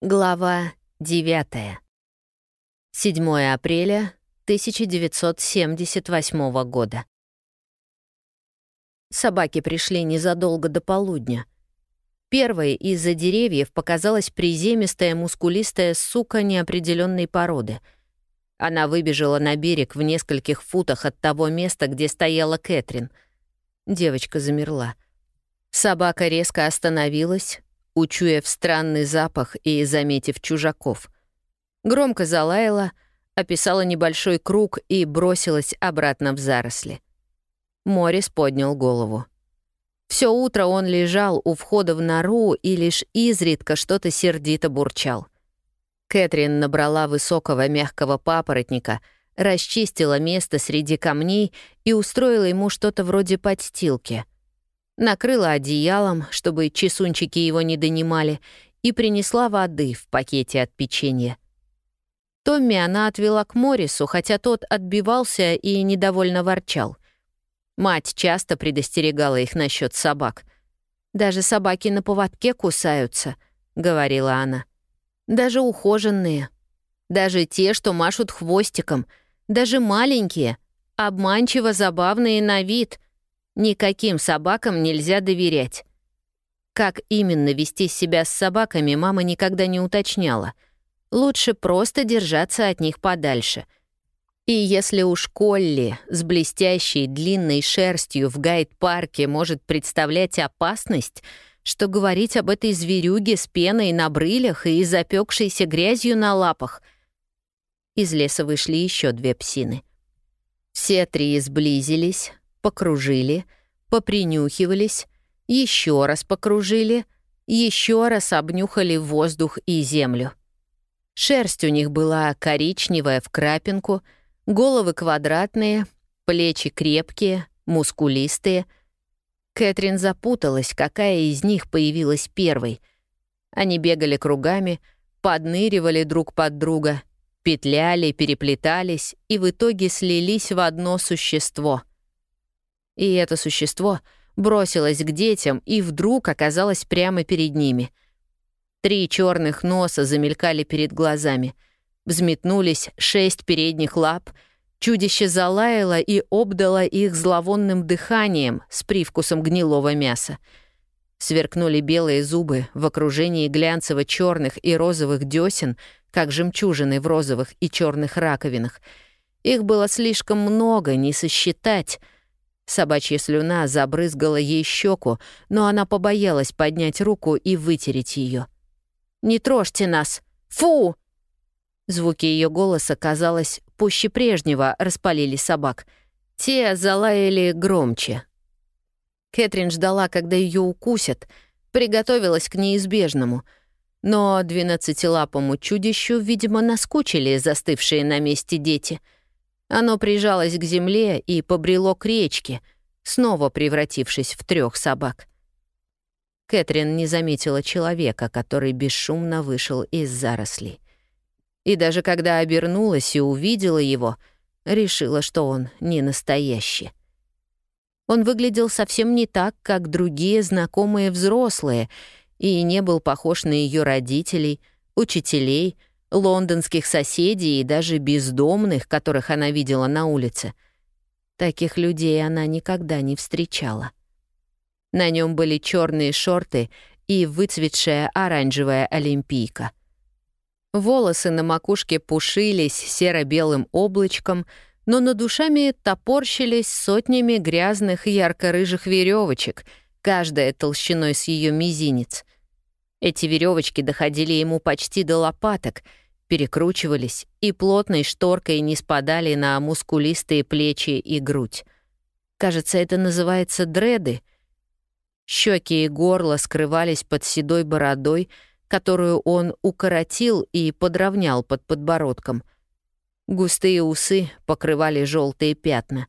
Глава 9. 7 апреля 1978 года. Собаки пришли незадолго до полудня. Первой из-за деревьев показалась приземистая мускулистая сука неопределенной породы. Она выбежала на берег в нескольких футах от того места, где стояла Кэтрин. Девочка замерла. Собака резко остановилась, учуяв странный запах и заметив чужаков. Громко залаяла, описала небольшой круг и бросилась обратно в заросли. Морис поднял голову. Все утро он лежал у входа в нору и лишь изредка что-то сердито бурчал. Кэтрин набрала высокого мягкого папоротника, расчистила место среди камней и устроила ему что-то вроде подстилки — накрыла одеялом, чтобы чесунчики его не донимали, и принесла воды в пакете от печенья. Томми она отвела к Морису, хотя тот отбивался и недовольно ворчал. Мать часто предостерегала их насчет собак. «Даже собаки на поводке кусаются», — говорила она. «Даже ухоженные. Даже те, что машут хвостиком. Даже маленькие, обманчиво забавные на вид — Никаким собакам нельзя доверять. Как именно вести себя с собаками, мама никогда не уточняла. Лучше просто держаться от них подальше. И если уж Колли с блестящей длинной шерстью в гайд-парке может представлять опасность, что говорить об этой зверюге с пеной на брылях и запекшейся грязью на лапах. Из леса вышли еще две псины. Все три сблизились, покружили, попринюхивались, еще раз покружили, еще раз обнюхали воздух и землю. Шерсть у них была коричневая в крапинку, головы квадратные, плечи крепкие, мускулистые. Кэтрин запуталась, какая из них появилась первой. Они бегали кругами, подныривали друг под друга, петляли, переплетались и в итоге слились в одно существо — и это существо бросилось к детям и вдруг оказалось прямо перед ними. Три черных носа замелькали перед глазами. Взметнулись шесть передних лап. Чудище залаяло и обдало их зловонным дыханием с привкусом гнилого мяса. Сверкнули белые зубы в окружении глянцево-черных и розовых десен, как жемчужины в розовых и черных раковинах. Их было слишком много, не сосчитать — Собачья слюна забрызгала ей щеку, но она побоялась поднять руку и вытереть ее. «Не трожьте нас! Фу!» Звуки ее голоса, казалось, пуще прежнего распалили собак. Те залаяли громче. Кэтрин ждала, когда ее укусят, приготовилась к неизбежному. Но двенадцатилапому чудищу, видимо, наскучили застывшие на месте дети — оно прижалось к земле и побрело к речке, снова превратившись в трех собак. Кэтрин не заметила человека, который бесшумно вышел из зарослей. И даже когда обернулась и увидела его, решила, что он не настоящий. Он выглядел совсем не так, как другие знакомые взрослые, и не был похож на ее родителей, учителей — лондонских соседей и даже бездомных, которых она видела на улице. Таких людей она никогда не встречала. На нем были черные шорты и выцветшая оранжевая олимпийка. Волосы на макушке пушились серо-белым облачком, но над душами топорщились сотнями грязных ярко-рыжих веревочек, каждая толщиной с ее мизинец. Эти веревочки доходили ему почти до лопаток, перекручивались и плотной шторкой не спадали на мускулистые плечи и грудь. Кажется, это называется дреды. Щеки и горло скрывались под седой бородой, которую он укоротил и подровнял под подбородком. Густые усы покрывали желтые пятна.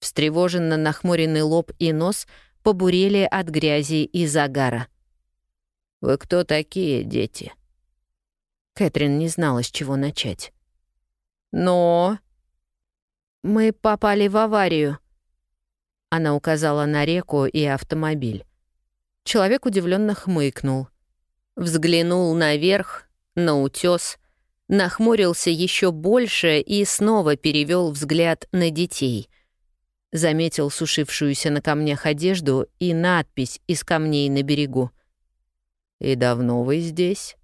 Встревоженно нахмуренный лоб и нос побурели от грязи и загара. «Вы кто такие, дети?» Кэтрин не знала, с чего начать. «Но...» «Мы попали в аварию». Она указала на реку и автомобиль. Человек удивленно хмыкнул. Взглянул наверх, на утес, нахмурился еще больше и снова перевел взгляд на детей. Заметил сушившуюся на камнях одежду и надпись из камней на берегу. «И давно вы здесь?»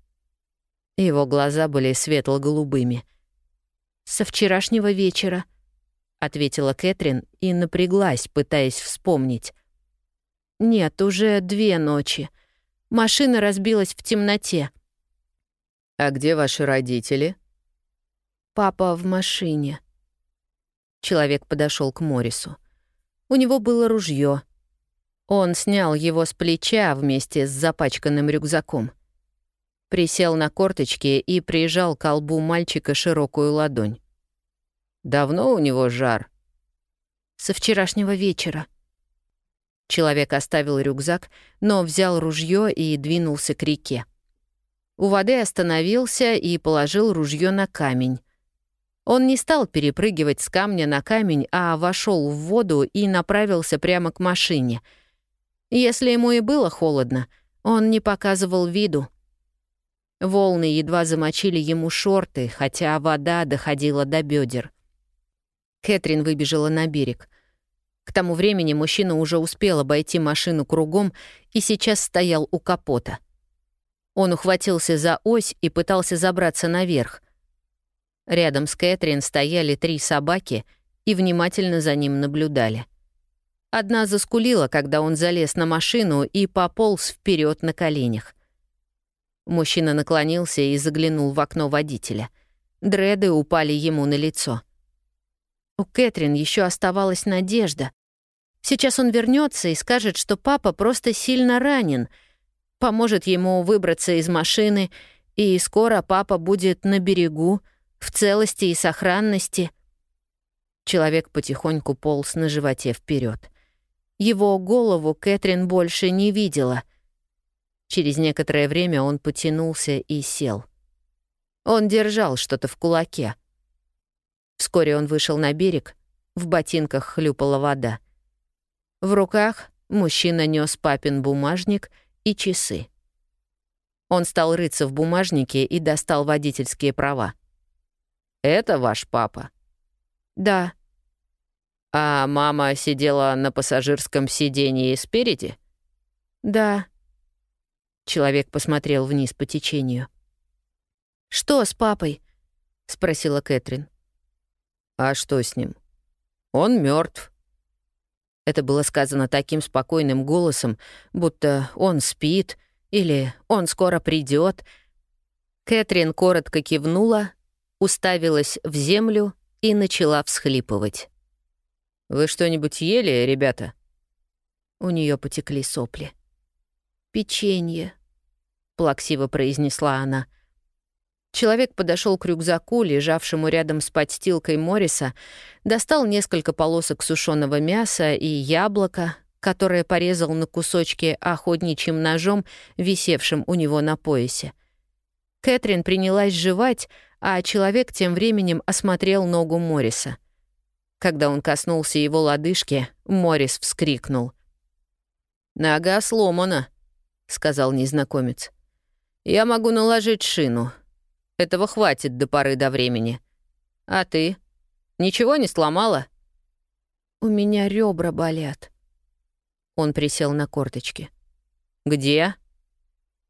Его глаза были светло-голубыми. «Со вчерашнего вечера», — ответила Кэтрин и напряглась, пытаясь вспомнить. «Нет, уже две ночи. Машина разбилась в темноте». «А где ваши родители?» «Папа в машине». Человек подошел к Морису. У него было ружье. Он снял его с плеча вместе с запачканным рюкзаком. Присел на корточки и прижал к колбу мальчика широкую ладонь. «Давно у него жар?» «Со вчерашнего вечера». Человек оставил рюкзак, но взял ружье и двинулся к реке. У воды остановился и положил ружье на камень. Он не стал перепрыгивать с камня на камень, а вошел в воду и направился прямо к машине. Если ему и было холодно, он не показывал виду. Волны едва замочили ему шорты, хотя вода доходила до бедер. Кэтрин выбежала на берег. К тому времени мужчина уже успел обойти машину кругом и сейчас стоял у капота. Он ухватился за ось и пытался забраться наверх. Рядом с Кэтрин стояли три собаки и внимательно за ним наблюдали. Одна заскулила, когда он залез на машину и пополз вперед на коленях. Мужчина наклонился и заглянул в окно водителя. Дреды упали ему на лицо. У Кэтрин еще оставалась надежда. Сейчас он вернется и скажет, что папа просто сильно ранен, поможет ему выбраться из машины, и скоро папа будет на берегу, в целости и сохранности. Человек потихоньку полз на животе вперед. Его голову Кэтрин больше не видела — Через некоторое время он потянулся и сел. Он держал что-то в кулаке. Вскоре он вышел на берег, в ботинках хлюпала вода. В руках мужчина нес папин бумажник и часы. Он стал рыться в бумажнике и достал водительские права. «Это ваш папа?» «Да». «А мама сидела на пассажирском сидении спереди?» «Да». Человек посмотрел вниз по течению. «Что с папой?» — спросила Кэтрин. «А что с ним? Он мертв. Это было сказано таким спокойным голосом, будто он спит или он скоро придет. Кэтрин коротко кивнула, уставилась в землю и начала всхлипывать. «Вы что-нибудь ели, ребята?» У нее потекли сопли. «Печенье», — плаксиво произнесла она. Человек подошел к рюкзаку, лежавшему рядом с подстилкой Морриса, достал несколько полосок сушеного мяса и яблоко, которое порезал на кусочки охотничьим ножом, висевшим у него на поясе. Кэтрин принялась жевать, а человек тем временем осмотрел ногу Морриса. Когда он коснулся его лодыжки, Моррис вскрикнул. «Нога сломана», — сказал незнакомец. «Я могу наложить шину. Этого хватит до поры до времени. А ты? Ничего не сломала?» «У меня ребра болят». Он присел на корточки. «Где?»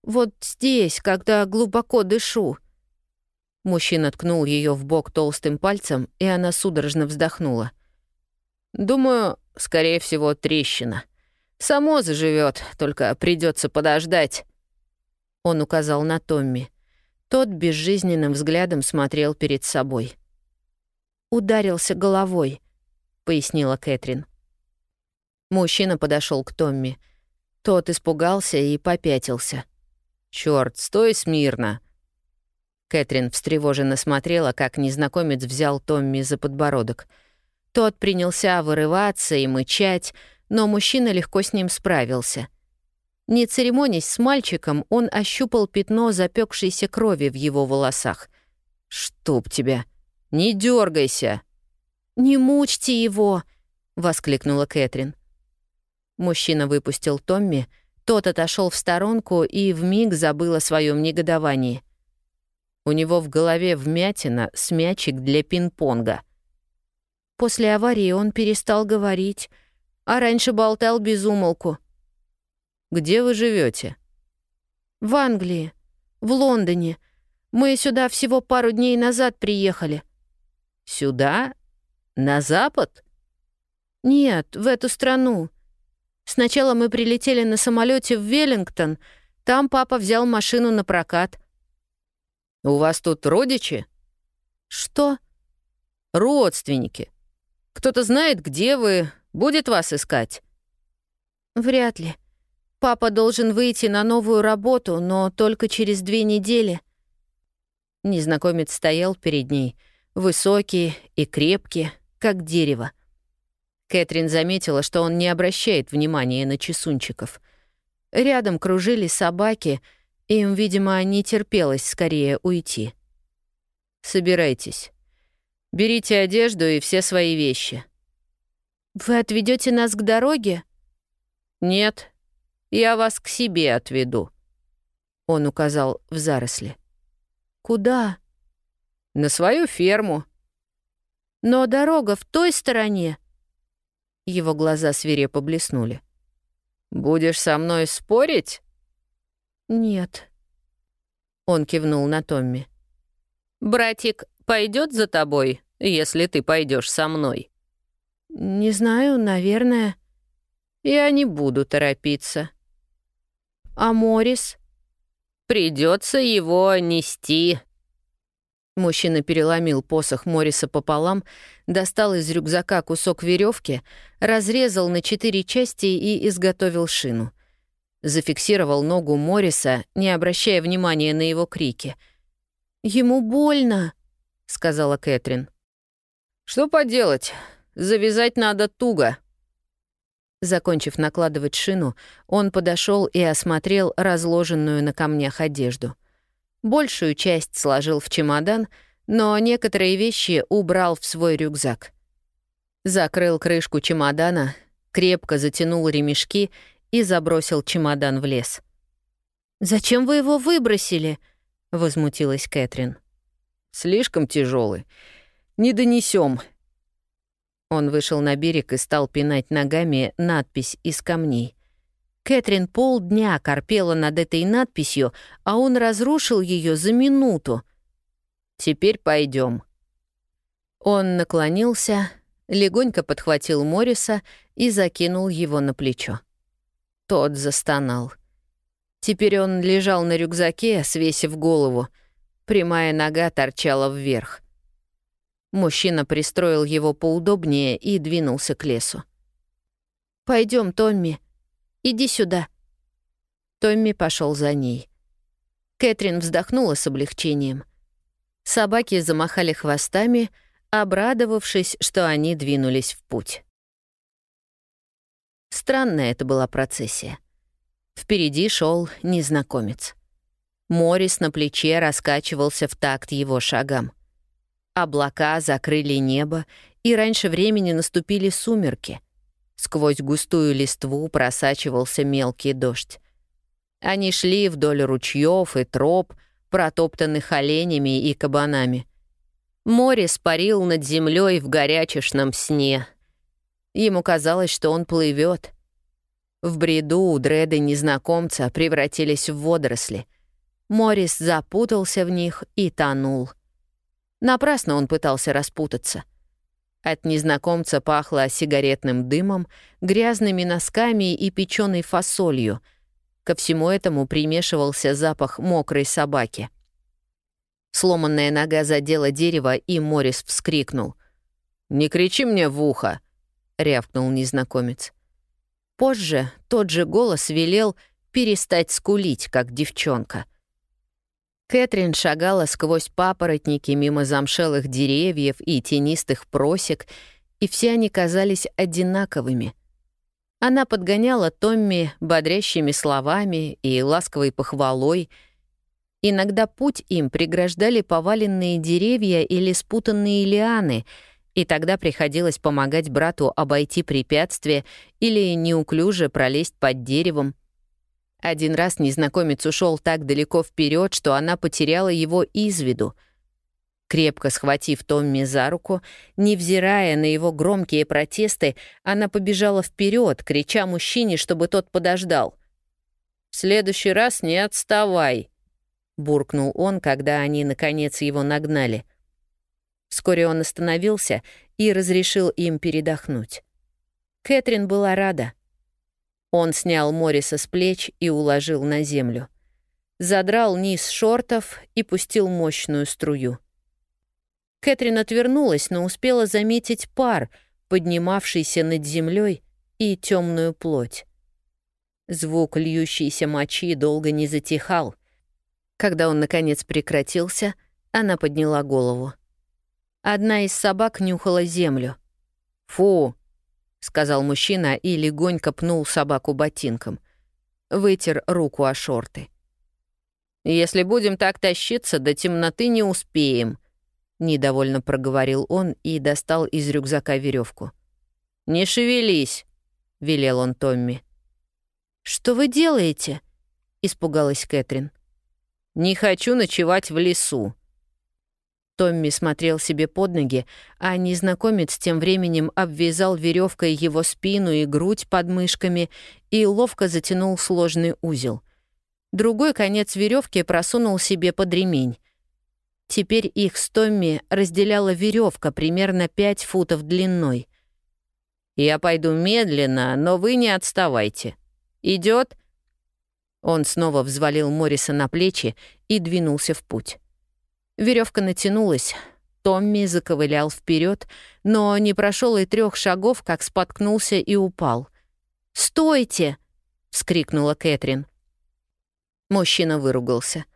«Вот здесь, когда глубоко дышу». Мужчина ткнул ее в бок толстым пальцем, и она судорожно вздохнула. «Думаю, скорее всего, трещина». Само заживет, только придется подождать». Он указал на Томми. Тот безжизненным взглядом смотрел перед собой. «Ударился головой», — пояснила Кэтрин. Мужчина подошел к Томми. Тот испугался и попятился. «Чёрт, стой смирно!» Кэтрин встревоженно смотрела, как незнакомец взял Томми за подбородок. Тот принялся вырываться и мычать, но мужчина легко с ним справился. Не церемонясь с мальчиком, он ощупал пятно запекшейся крови в его волосах. «Чтоб тебя! Не дергайся! «Не мучьте его!» — воскликнула Кэтрин. Мужчина выпустил Томми, Тот отошел в сторонку и вмиг забыл о своем негодовании. У него в голове вмятина с мячик для пинг-понга. После аварии он перестал говорить, а раньше болтал без умолку. «Где вы живете? «В Англии, в Лондоне. Мы сюда всего пару дней назад приехали». «Сюда? На запад?» «Нет, в эту страну. Сначала мы прилетели на самолете в Веллингтон, там папа взял машину на прокат». «У вас тут родичи?» «Что?» «Родственники. Кто-то знает, где вы, будет вас искать?» «Вряд ли. Папа должен выйти на новую работу, но только через две недели». Незнакомец стоял перед ней, высокий и крепкий, как дерево. Кэтрин заметила, что он не обращает внимания на чесунчиков. Рядом кружились собаки, им, видимо, не терпелось скорее уйти. «Собирайтесь. Берите одежду и все свои вещи». «Вы отведете нас к дороге?» «Нет, я вас к себе отведу», — он указал в заросли. «Куда?» «На свою ферму». «Но дорога в той стороне», его глаза свирепо блеснули. «Будешь со мной спорить?» «Нет». Он кивнул на Томми. «Братик пойдет за тобой, если ты пойдешь со мной?» «Не знаю, наверное». «Я не буду торопиться». «А Морис?» «Придется его нести», Мужчина переломил посох Мориса пополам, достал из рюкзака кусок веревки, разрезал на четыре части и изготовил шину. Зафиксировал ногу Мориса, не обращая внимания на его крики. «Ему больно», — сказала Кэтрин. «Что поделать? Завязать надо туго». Закончив накладывать шину, он подошел и осмотрел разложенную на камнях одежду — Большую часть сложил в чемодан, но некоторые вещи убрал в свой рюкзак. Закрыл крышку чемодана, крепко затянул ремешки и забросил чемодан в лес. «Зачем вы его выбросили?» — возмутилась Кэтрин. «Слишком тяжелый. Не донесем. Он вышел на берег и стал пинать ногами надпись из камней. Кэтрин полдня корпела над этой надписью, а он разрушил ее за минуту. «Теперь пойдем. Он наклонился, легонько подхватил Мориса и закинул его на плечо. Тот застонал. Теперь он лежал на рюкзаке, свесив голову. Прямая нога торчала вверх. Мужчина пристроил его поудобнее и двинулся к лесу. Пойдем, Томми», Иди сюда». Томми пошел за ней. Кэтрин вздохнула с облегчением. Собаки замахали хвостами, обрадовавшись, что они двинулись в путь. Странная это была процессия. Впереди шел незнакомец. Морис на плече раскачивался в такт его шагам. Облака закрыли небо, и раньше времени наступили сумерки. Сквозь густую листву просачивался мелкий дождь. Они шли вдоль ручьев и троп, протоптанных оленями и кабанами. Море спарил над землей в горячешном сне. Ему казалось, что он плывет. В бреду дреды незнакомца превратились в водоросли. Морис запутался в них и тонул. Напрасно он пытался распутаться — от незнакомца пахло сигаретным дымом, грязными носками и печеной фасолью. Ко всему этому примешивался запах мокрой собаки. Сломанная нога задела дерево, и Морис вскрикнул. «Не кричи мне в ухо!» — рявкнул незнакомец. Позже тот же голос велел перестать скулить, как девчонка — Кэтрин шагала сквозь папоротники мимо замшелых деревьев и тенистых просек, и все они казались одинаковыми. Она подгоняла Томми бодрящими словами и ласковой похвалой. Иногда путь им преграждали поваленные деревья или спутанные лианы, и тогда приходилось помогать брату обойти препятствие или неуклюже пролезть под деревом. Один раз незнакомец ушел так далеко вперед, что она потеряла его из виду. Крепко схватив Томми за руку, невзирая на его громкие протесты, она побежала вперед, крича мужчине, чтобы тот подождал. «В следующий раз не отставай», — буркнул он, когда они, наконец, его нагнали. Вскоре он остановился и разрешил им передохнуть. Кэтрин была рада. Он снял Морриса с плеч и уложил на землю. Задрал низ шортов и пустил мощную струю. Кэтрин отвернулась, но успела заметить пар, поднимавшийся над землей, и темную плоть. Звук льющейся мочи долго не затихал. Когда он, наконец, прекратился, она подняла голову. Одна из собак нюхала землю. «Фу!» — сказал мужчина и легонько пнул собаку ботинком. Вытер руку о шорты. «Если будем так тащиться, до темноты не успеем», — недовольно проговорил он и достал из рюкзака веревку. «Не шевелись», — велел он Томми. «Что вы делаете?» — испугалась Кэтрин. «Не хочу ночевать в лесу», Томми смотрел себе под ноги, а незнакомец тем временем обвязал веревкой его спину и грудь под мышками и ловко затянул сложный узел. Другой конец веревки просунул себе под ремень. Теперь их с Томми разделяла веревка примерно 5 футов длиной. «Я пойду медленно, но вы не отставайте. Идет? Он снова взвалил Морриса на плечи и двинулся в путь. Веревка натянулась. Томми заковылял вперед, но не прошел и трех шагов, как споткнулся и упал. «Стойте!» — вскрикнула Кэтрин. Мужчина выругался.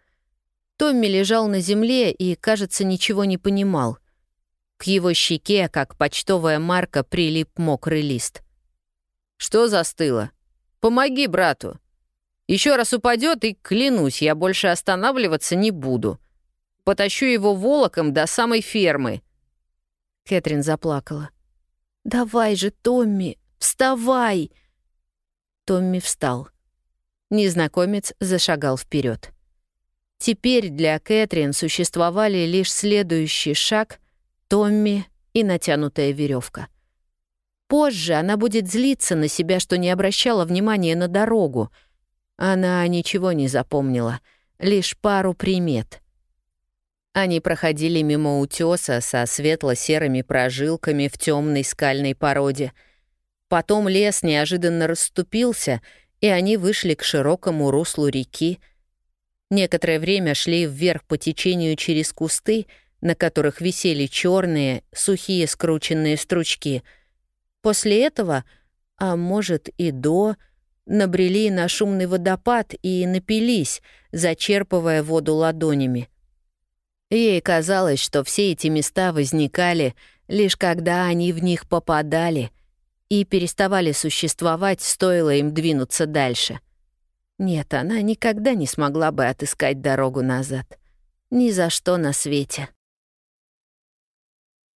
Томми лежал на земле и, кажется, ничего не понимал. К его щеке, как почтовая марка, прилип мокрый лист. «Что застыло? Помоги брату. Еще раз упадет и, клянусь, я больше останавливаться не буду», Потащу его волоком до самой фермы». Кэтрин заплакала. «Давай же, Томми, вставай!» Томми встал. Незнакомец зашагал вперед. Теперь для Кэтрин существовали лишь следующий шаг — Томми и натянутая веревка. Позже она будет злиться на себя, что не обращала внимания на дорогу. Она ничего не запомнила, лишь пару примет — они проходили мимо утеса со светло-серыми прожилками в темной скальной породе. Потом лес неожиданно расступился, и они вышли к широкому руслу реки. Некоторое время шли вверх по течению через кусты, на которых висели черные, сухие скрученные стручки. После этого, а может и до, набрели на шумный водопад и напились, зачерпывая воду ладонями. Ей казалось, что все эти места возникали лишь когда они в них попадали и переставали существовать, стоило им двинуться дальше. Нет, она никогда не смогла бы отыскать дорогу назад. Ни за что на свете.